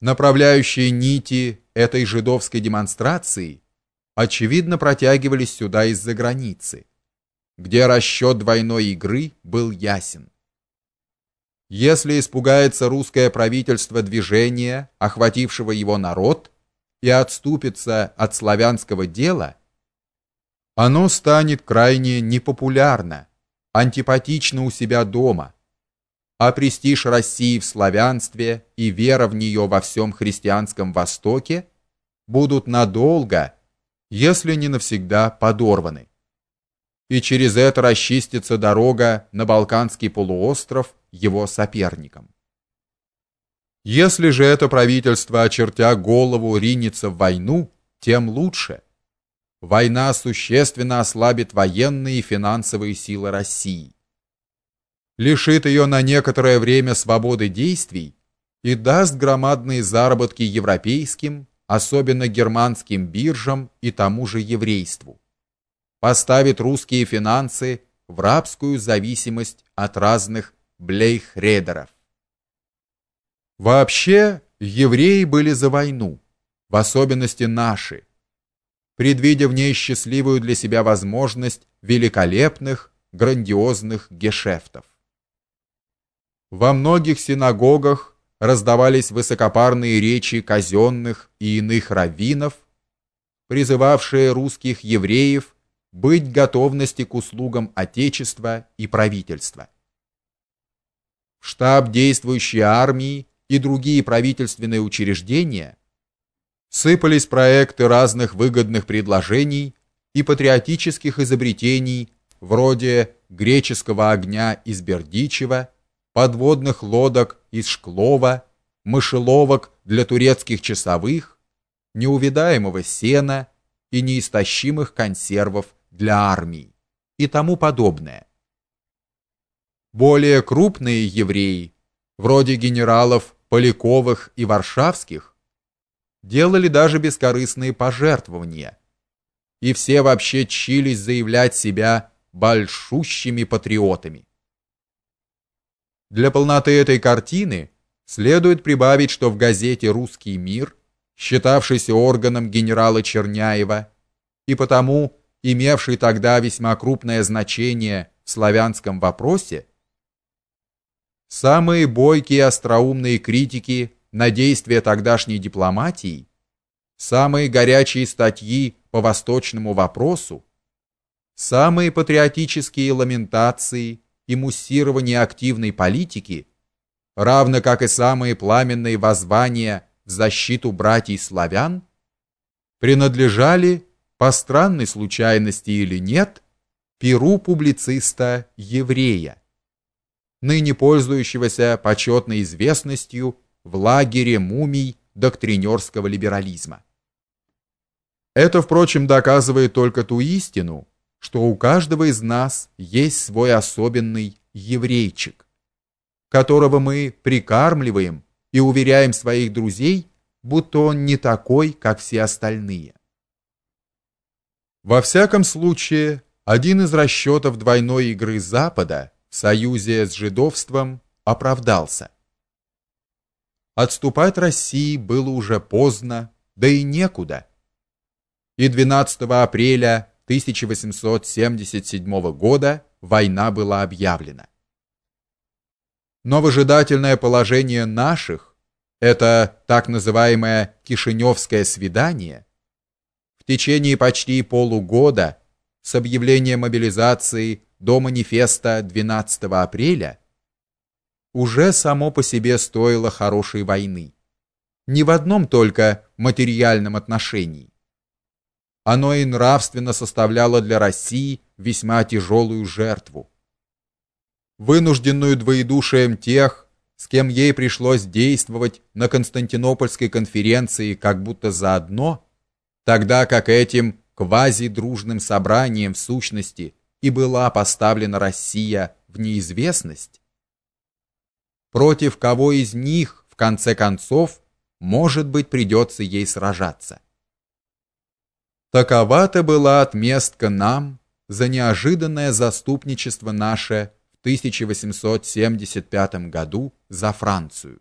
Направляющие нити этой жидовской демонстрации очевидно протягивались сюда из-за границы, где расчет двойной игры был ясен. Если испугается русское правительство движения, охватившего его народ, и отступится от славянского дела, оно станет крайне непопулярно, антипатично у себя дома – а престиж России в славянстве и вера в нее во всем христианском Востоке будут надолго, если не навсегда подорваны. И через это расчистится дорога на Балканский полуостров его соперникам. Если же это правительство, очертя голову, ринется в войну, тем лучше. Война существенно ослабит военные и финансовые силы России лишит ее на некоторое время свободы действий и даст громадные заработки европейским, особенно германским биржам и тому же еврейству. Поставит русские финансы в рабскую зависимость от разных блейхредеров. Вообще, евреи были за войну, в особенности наши, предвидя в ней счастливую для себя возможность великолепных, грандиозных гешефтов. Во многих синагогах раздавались высокопарные речи казенных и иных раввинов, призывавшие русских евреев быть в готовности к услугам отечества и правительства. В штаб действующей армии и другие правительственные учреждения сыпались проекты разных выгодных предложений и патриотических изобретений вроде греческого огня из Бердичева подводных лодок из шклова, мышеловок для турецких часовых, неувидаемого сена и неистощимых консервов для армии и тому подобное. Более крупные евреи, вроде генералов Поляковых и Варшавских, делали даже бескорыстные пожертвования, и все вообще чились заявлять себя большущими патриотами. Для полноты этой картины следует прибавить, что в газете Русский мир, считавшейся органом генерала Черняева и потому имевшей тогда весьма крупное значение в славянском вопросе, самые бойкие остроумные критики на действия тогдашней дипломатии, самые горячие статьи по восточному вопросу, самые патриотические ламентации и муссирование активной политики, равно как и самые пламенные воззвания в защиту братьев славян, принадлежали по странной случайности или нет перу публициста еврея, ныне пользующегося почетной известностью в лагере мумий доктринерского либерализма. Это, впрочем, доказывает только ту истину, что у каждого из нас есть свой особенный еврейчик, которого мы прикармливаем и уверяем своих друзей, будто он не такой, как все остальные. Во всяком случае, один из расчетов двойной игры Запада в союзе с жидовством оправдался. Отступать России было уже поздно, да и некуда. И 12 апреля 1877 года война была объявлена. Но выжидательное положение наших, это так называемое Кишиневское свидание, в течение почти полугода с объявления мобилизации до манифеста 12 апреля уже само по себе стоило хорошей войны. Не в одном только материальном отношении оно и нравственно составляло для России весьма тяжелую жертву. Вынужденную двоедушием тех, с кем ей пришлось действовать на Константинопольской конференции как будто заодно, тогда как этим квази-дружным собранием в сущности и была поставлена Россия в неизвестность, против кого из них, в конце концов, может быть, придется ей сражаться. Такова-то была отместка нам за неожиданное заступничество наше в 1875 году за Францию.